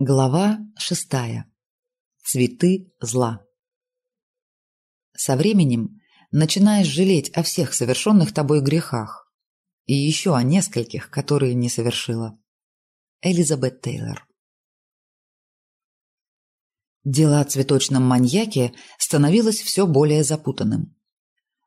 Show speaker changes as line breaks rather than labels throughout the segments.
Глава шестая. Цветы зла. Со временем начинаешь жалеть о всех совершенных тобой грехах и еще о нескольких, которые не совершила. Элизабет Тейлор. Дело о цветочном маньяке становилось все более запутанным.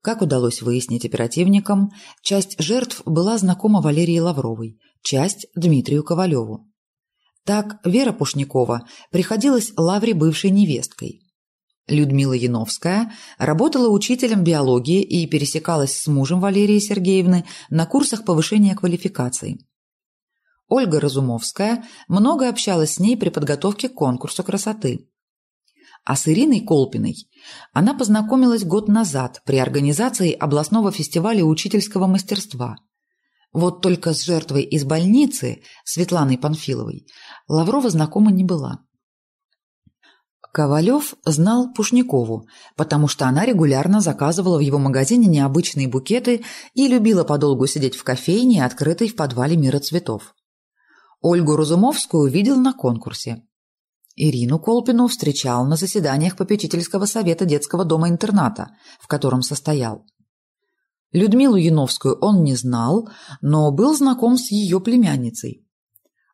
Как удалось выяснить оперативникам, часть жертв была знакома Валерии Лавровой, часть – Дмитрию Ковалеву. Так Вера Пушникова приходилась Лавре бывшей невесткой. Людмила Яновская работала учителем биологии и пересекалась с мужем Валерии Сергеевны на курсах повышения квалификации. Ольга Разумовская много общалась с ней при подготовке к конкурсу красоты. А с Ириной Колпиной она познакомилась год назад при организации областного фестиваля учительского мастерства – вот только с жертвой из больницы, Светланой Панфиловой, Лаврова знакома не была. Ковалев знал Пушникову, потому что она регулярно заказывала в его магазине необычные букеты и любила подолгу сидеть в кофейне, открытой в подвале мира цветов. Ольгу Разумовскую видел на конкурсе. Ирину Колпину встречал на заседаниях попечительского совета детского дома-интерната, в котором состоял. Людмилу Яновскую он не знал, но был знаком с ее племянницей.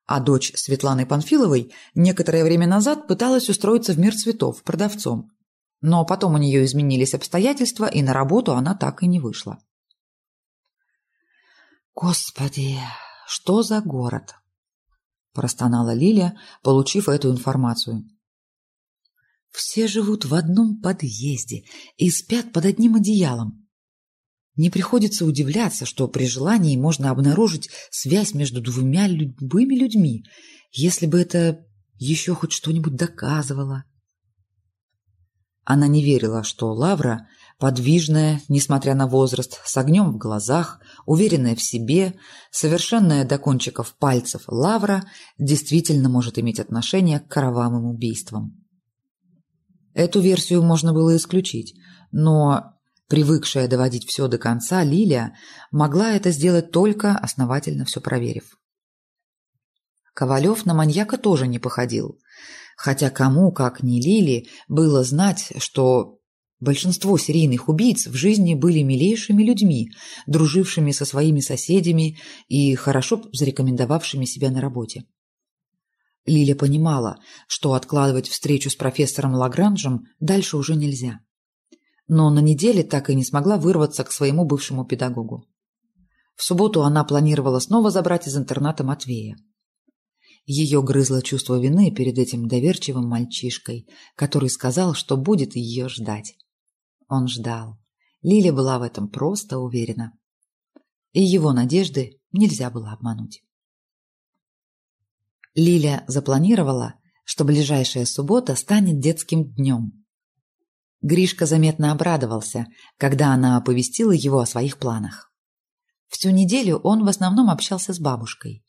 А дочь Светланы Панфиловой некоторое время назад пыталась устроиться в мир цветов продавцом. Но потом у нее изменились обстоятельства, и на работу она так и не вышла. «Господи, что за город?» – простонала Лиля, получив эту информацию. «Все живут в одном подъезде и спят под одним одеялом. Не приходится удивляться, что при желании можно обнаружить связь между двумя любыми людьми, если бы это еще хоть что-нибудь доказывало. Она не верила, что Лавра, подвижная, несмотря на возраст, с огнем в глазах, уверенная в себе, совершенная до кончиков пальцев Лавра, действительно может иметь отношение к кровавым убийствам. Эту версию можно было исключить, но Привыкшая доводить все до конца, Лилия могла это сделать только основательно все проверив. Ковалев на маньяка тоже не походил. Хотя кому, как не Лили, было знать, что большинство серийных убийц в жизни были милейшими людьми, дружившими со своими соседями и хорошо зарекомендовавшими себя на работе. Лиля понимала, что откладывать встречу с профессором Лагранжем дальше уже нельзя но на неделе так и не смогла вырваться к своему бывшему педагогу. В субботу она планировала снова забрать из интерната Матвея. Ее грызло чувство вины перед этим доверчивым мальчишкой, который сказал, что будет ее ждать. Он ждал. Лиля была в этом просто уверена. И его надежды нельзя было обмануть. Лиля запланировала, что ближайшая суббота станет детским днем, Гришка заметно обрадовался, когда она оповестила его о своих планах. Всю неделю он в основном общался с бабушкой.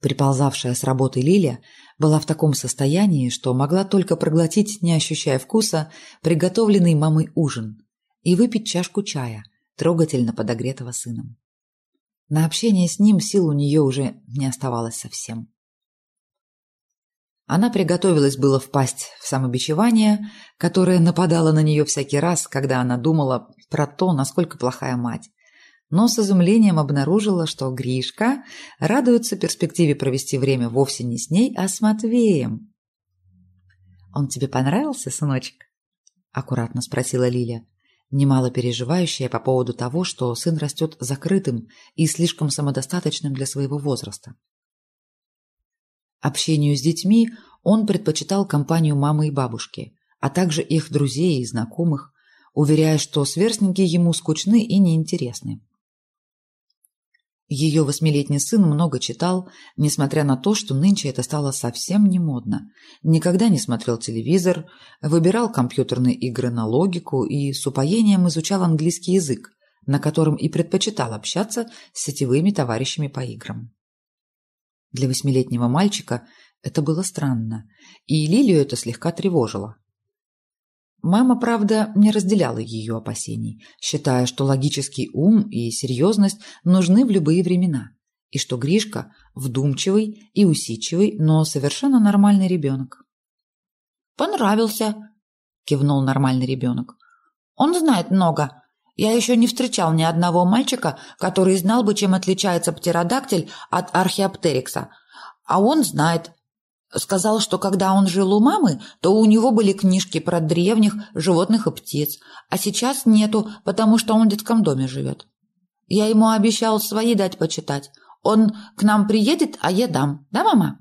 Приползавшая с работы Лиля была в таком состоянии, что могла только проглотить, не ощущая вкуса, приготовленный мамой ужин и выпить чашку чая, трогательно подогретого сыном. На общение с ним сил у нее уже не оставалось совсем. Она приготовилась было впасть в самобичевание, которое нападало на нее всякий раз, когда она думала про то, насколько плохая мать. Но с изумлением обнаружила, что Гришка радуется перспективе провести время вовсе не с ней, а с Матвеем. «Он тебе понравился, сыночек?» – аккуратно спросила Лиля, немало переживающая по поводу того, что сын растет закрытым и слишком самодостаточным для своего возраста. Общению с детьми он предпочитал компанию мамы и бабушки, а также их друзей и знакомых, уверяя, что сверстники ему скучны и неинтересны. Ее восьмилетний сын много читал, несмотря на то, что нынче это стало совсем не модно. Никогда не смотрел телевизор, выбирал компьютерные игры на логику и с упоением изучал английский язык, на котором и предпочитал общаться с сетевыми товарищами по играм. Для восьмилетнего мальчика это было странно, и Лилию это слегка тревожило. Мама, правда, не разделяла ее опасений, считая, что логический ум и серьезность нужны в любые времена, и что Гришка вдумчивый и усидчивый, но совершенно нормальный ребенок.
«Понравился», – кивнул нормальный ребенок. «Он знает много. Я еще не встречал ни одного мальчика, который знал бы, чем отличается птеродактиль от археоптерикса. А он знает. Сказал, что когда он жил у мамы, то у него были книжки про древних животных и птиц, а сейчас нету, потому что он в детском доме живет. Я ему обещал свои дать почитать. Он к нам приедет, а я дам. Да, мама?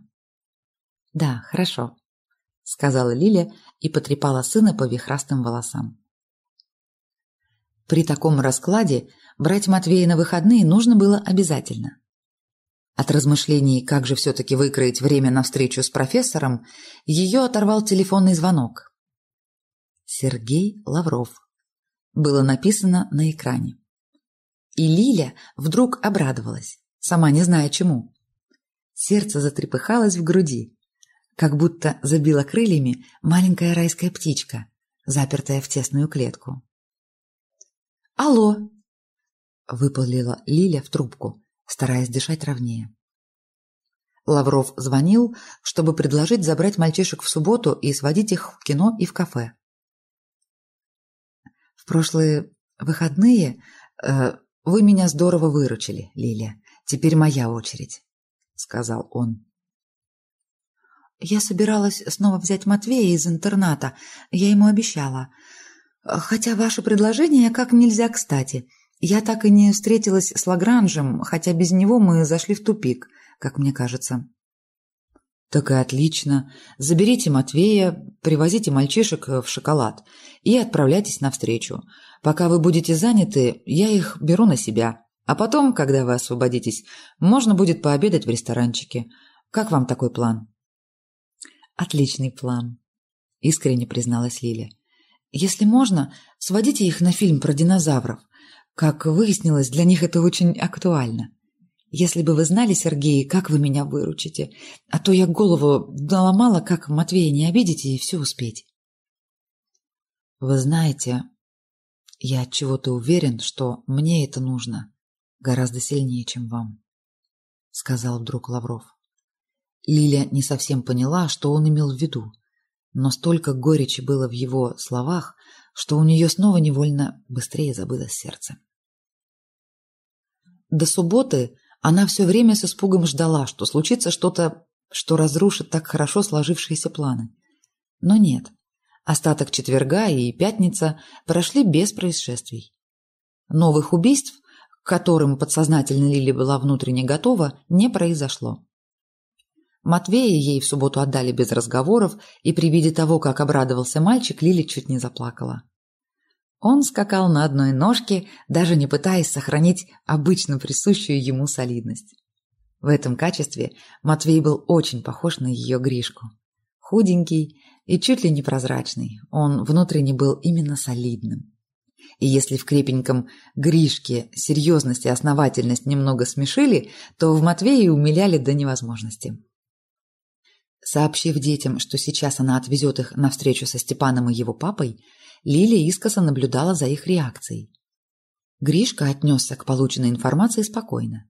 Да, хорошо, сказала Лиля и потрепала сына по вихрастым волосам. При таком раскладе брать Матвея на выходные нужно было обязательно. От размышлений, как же все-таки выкроить время на встречу с профессором, ее оторвал телефонный звонок. Сергей Лавров. Было написано на экране. И Лиля вдруг обрадовалась, сама не зная чему. Сердце затрепыхалось в груди, как будто забила крыльями маленькая райская птичка, запертая в тесную клетку.
«Алло!»
– выпалила Лиля в трубку стараясь дышать ровнее. Лавров звонил, чтобы предложить забрать мальчишек в субботу и сводить их в кино и в кафе. В прошлые выходные э, вы меня здорово выручили, Лилия. Теперь моя очередь, сказал он.
Я собиралась снова взять Матвея из интерната, я ему обещала. Хотя ваше предложение как нельзя кстати. Я так и не встретилась с Лагранжем, хотя без него мы зашли в тупик, как мне кажется.
Так и отлично. Заберите Матвея, привозите мальчишек в шоколад и отправляйтесь навстречу. Пока вы будете заняты, я их беру на себя. А потом, когда вы освободитесь, можно будет пообедать в ресторанчике. Как вам такой план?
Отличный план, искренне призналась Лиля. Если можно, сводите их на фильм про динозавров. Как выяснилось, для них это очень актуально. Если бы вы знали, Сергей, как вы меня выручите, а то я голову наломала, как Матвея не обидите и все успеть.
Вы знаете, я от чего-то уверен, что мне это нужно гораздо сильнее, чем вам, сказал вдруг Лавров. Лиля не совсем поняла, что он имел в виду, но столько горечи было в его словах, что у нее снова невольно быстрее забылось сердце. До субботы она все время с испугом ждала, что случится что-то, что разрушит так хорошо сложившиеся планы. Но нет. Остаток четверга и пятница прошли без происшествий. Новых убийств, к которым подсознательно Лили была внутренне готова, не произошло. Матвея ей в субботу отдали без разговоров, и при виде того, как обрадовался мальчик, Лили чуть не заплакала. Он скакал на одной ножке, даже не пытаясь сохранить обычно присущую ему солидность. В этом качестве Матвей был очень похож на ее Гришку. Худенький и чуть ли не прозрачный, он внутренне был именно солидным. И если в крепеньком Гришке серьезность и основательность немного смешили, то в Матвее умиляли до невозможности. Сообщив детям, что сейчас она отвезет их на встречу со Степаном и его папой, Лилия искоса наблюдала за их реакцией. Гришка отнесся к полученной информации спокойно.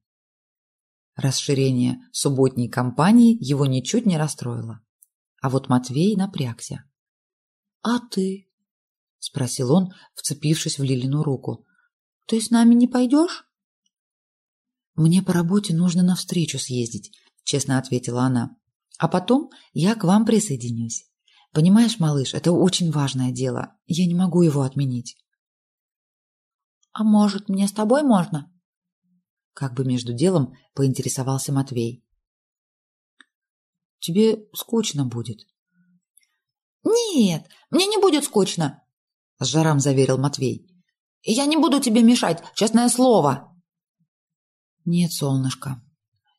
Расширение субботней кампании его ничуть не расстроило. А вот Матвей напрягся.
«А ты?» – спросил он, вцепившись в Лилину руку. «Ты с нами не пойдешь?»
«Мне по работе нужно навстречу съездить», – честно ответила она. А потом я к вам присоединюсь. Понимаешь, малыш, это очень важное дело. Я не могу его отменить.
А может, мне с тобой можно?
Как бы между делом поинтересовался Матвей.
Тебе скучно будет. Нет, мне не будет скучно, с жаром заверил Матвей. Я не буду тебе мешать, честное слово.
Нет, солнышко,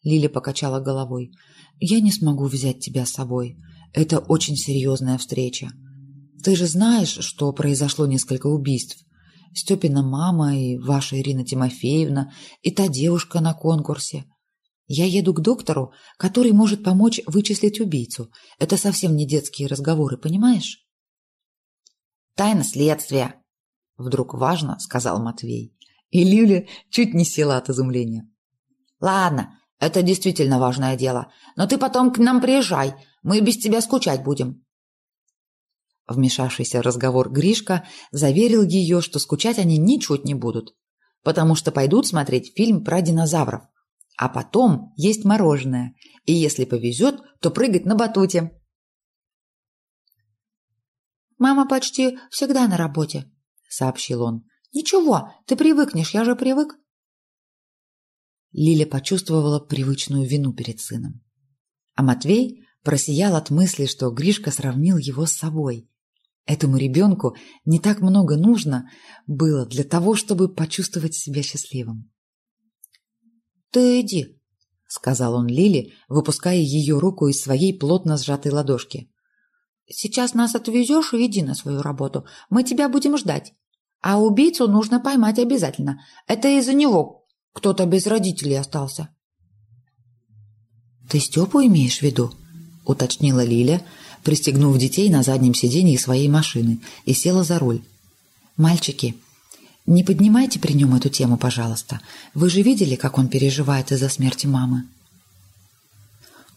Лили покачала головой. Я не смогу взять тебя с собой. Это очень серьезная встреча. Ты же знаешь, что произошло несколько убийств. Степина мама и ваша Ирина Тимофеевна, и та девушка на конкурсе. Я еду к доктору, который может помочь вычислить убийцу. Это совсем не детские разговоры, понимаешь?
Тайна следствия. Вдруг важно, сказал Матвей.
И Лиля чуть не села от изумления.
Ладно, Это действительно важное дело. Но ты потом к нам приезжай, мы без тебя скучать будем.
Вмешавшийся разговор Гришка заверил ее, что скучать они ничуть не будут, потому что пойдут смотреть фильм про динозавров. А потом есть мороженое, и если повезет, то прыгать на батуте.
«Мама почти всегда на работе», — сообщил он. «Ничего, ты привыкнешь, я же привык».
Лиля почувствовала привычную вину перед сыном. А Матвей просиял от мысли, что Гришка сравнил его с собой. Этому ребенку не так много нужно было для того, чтобы почувствовать себя счастливым.
«Ты иди», —
сказал он Лиле, выпуская ее руку из своей плотно сжатой ладошки.
«Сейчас нас отвезешь и иди на свою работу. Мы тебя будем ждать. А убийцу нужно поймать обязательно. Это из-за него кто-то без родителей остался».
«Ты Степу имеешь в виду?» — уточнила Лиля, пристегнув детей на заднем сиденье своей машины, и села за руль. «Мальчики, не поднимайте при нем эту тему, пожалуйста. Вы же видели, как он переживает из-за смерти мамы?»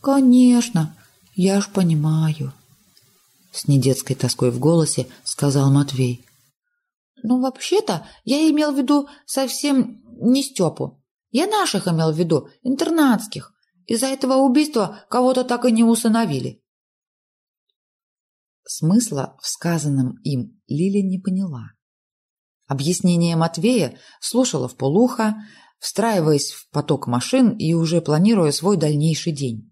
«Конечно, я ж понимаю», —
с недетской тоской в голосе сказал Матвей.
«Ну, вообще-то, я имел в виду совсем не Степу. Я наших имел в виду, интернатских. Из-за этого убийства кого-то так и не усыновили.
Смысла в сказанном им Лиля не поняла. Объяснение Матвея слушала в полухо, встраиваясь в поток машин и уже планируя свой дальнейший день.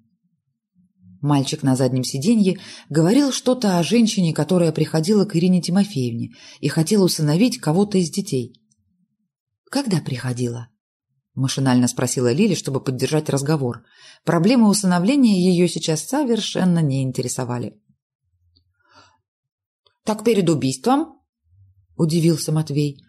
Мальчик на заднем сиденье говорил что-то о женщине, которая приходила к Ирине Тимофеевне и хотела усыновить кого-то из детей. «Когда приходила?» – машинально спросила Лили, чтобы поддержать разговор. Проблемы усыновления ее сейчас совершенно не интересовали.
«Так перед убийством?» – удивился Матвей.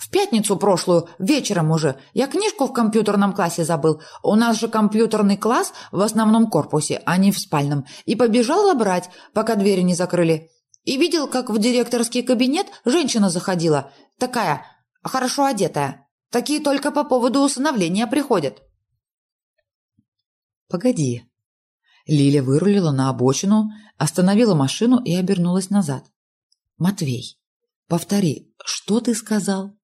«В пятницу прошлую, вечером уже, я книжку в компьютерном классе забыл. У нас же компьютерный класс в основном корпусе, а не в спальном. И побежал забрать, пока двери не закрыли. И видел, как в директорский кабинет женщина заходила. Такая, хорошо одетая. Такие только по поводу усыновления приходят.
Погоди. Лиля вырулила на обочину, остановила машину и обернулась назад. Матвей, повтори, что ты сказал?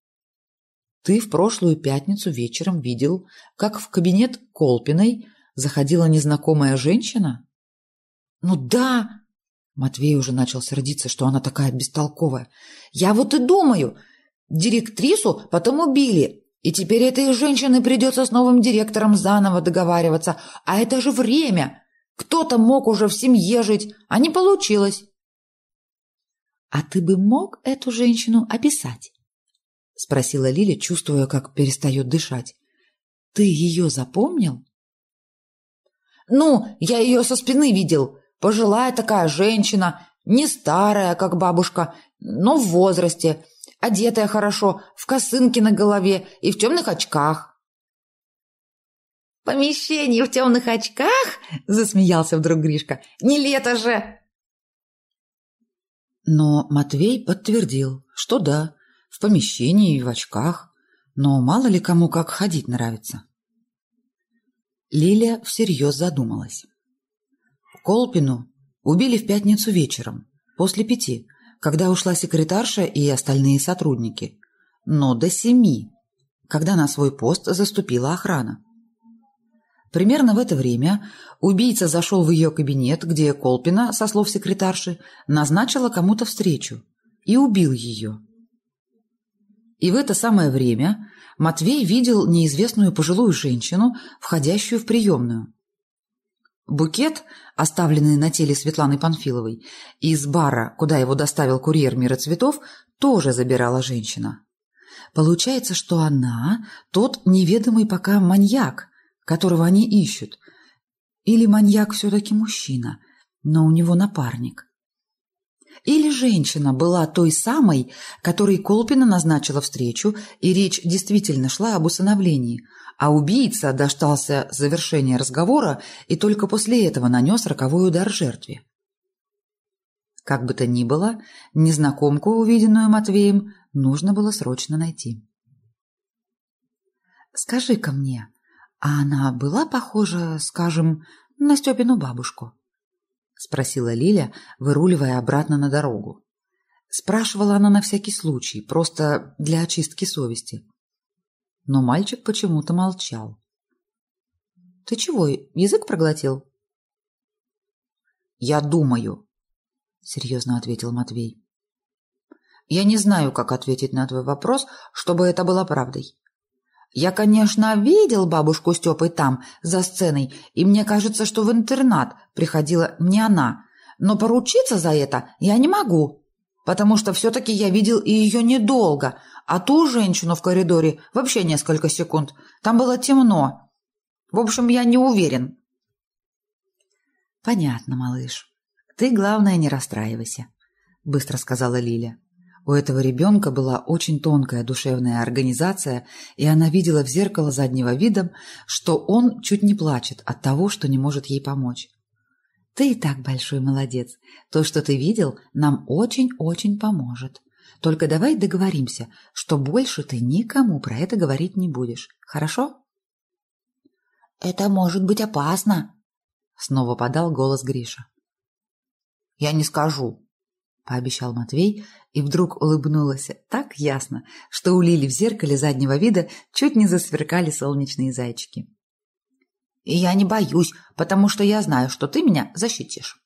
Ты в прошлую пятницу вечером видел, как в кабинет Колпиной заходила незнакомая женщина?
Ну да, Матвей уже начал сердиться, что она такая бестолковая. Я вот и думаю, Директрису потом убили, и теперь этой женщине придется с новым директором заново договариваться. А это же время. Кто-то мог уже в семье жить, а не получилось.
«А ты бы мог эту женщину описать?» — спросила Лиля, чувствуя, как перестает дышать. «Ты ее запомнил?»
«Ну, я ее со спины видел. Пожилая такая женщина, не старая, как бабушка, но в возрасте одетая хорошо, в косынке на голове и в темных очках. «Помещение в темных очках?» – засмеялся вдруг Гришка. «Не лето же!»
Но Матвей подтвердил, что да, в помещении и в очках, но мало ли кому как ходить нравится. Лиля всерьез задумалась. Колпину убили в пятницу вечером, после пяти, когда ушла секретарша и остальные сотрудники, но до семи, когда на свой пост заступила охрана. Примерно в это время убийца зашел в ее кабинет, где Колпина, со слов секретарши, назначила кому-то встречу и убил ее. И в это самое время Матвей видел неизвестную пожилую женщину, входящую в приемную. Букет, оставленный на теле Светланы Панфиловой, из бара, куда его доставил курьер мира цветов, тоже забирала женщина. Получается, что она тот неведомый пока маньяк, которого они ищут. Или маньяк все-таки мужчина, но у него напарник. Или женщина была той самой, которой Колпина назначила встречу, и речь действительно шла об усыновлении, а убийца дождался завершения разговора и только после этого нанес роковой удар жертве. Как бы то ни было, незнакомку, увиденную Матвеем, нужно было срочно найти. «Скажи-ка мне, А она была похожа, скажем, на Степину бабушку? Спросила Лиля, выруливая обратно на дорогу. Спрашивала она на всякий случай, просто для очистки совести. Но мальчик почему-то молчал. «Ты чего, язык проглотил?» «Я думаю», — серьезно ответил Матвей. «Я не знаю, как ответить на твой вопрос, чтобы это было правдой. Я, конечно, видел бабушку Степы там, за сценой, и мне кажется, что в интернат приходила не она, но поручиться за это я не могу, потому что все-таки я видел и ее недолго, а ту женщину в коридоре вообще несколько секунд. Там было темно. В общем, я не уверен.
Понятно, малыш. Ты, главное, не расстраивайся, быстро сказала Лиля. У этого ребенка была очень тонкая душевная организация, и она видела в зеркало заднего вида, что он чуть не плачет от того, что не может ей помочь. Ты и так большой молодец. То, что ты видел, нам очень-очень поможет. Только давай договоримся, что больше ты никому про это говорить не будешь. Хорошо?
Это может быть опасно,
снова подал голос Гриша.
Я не скажу, пообещал Матвей и вдруг улыбнулась так ясно, что у Лили в зеркале заднего вида чуть не засверкали солнечные зайчики. И я не боюсь, потому что я знаю, что ты меня защитишь.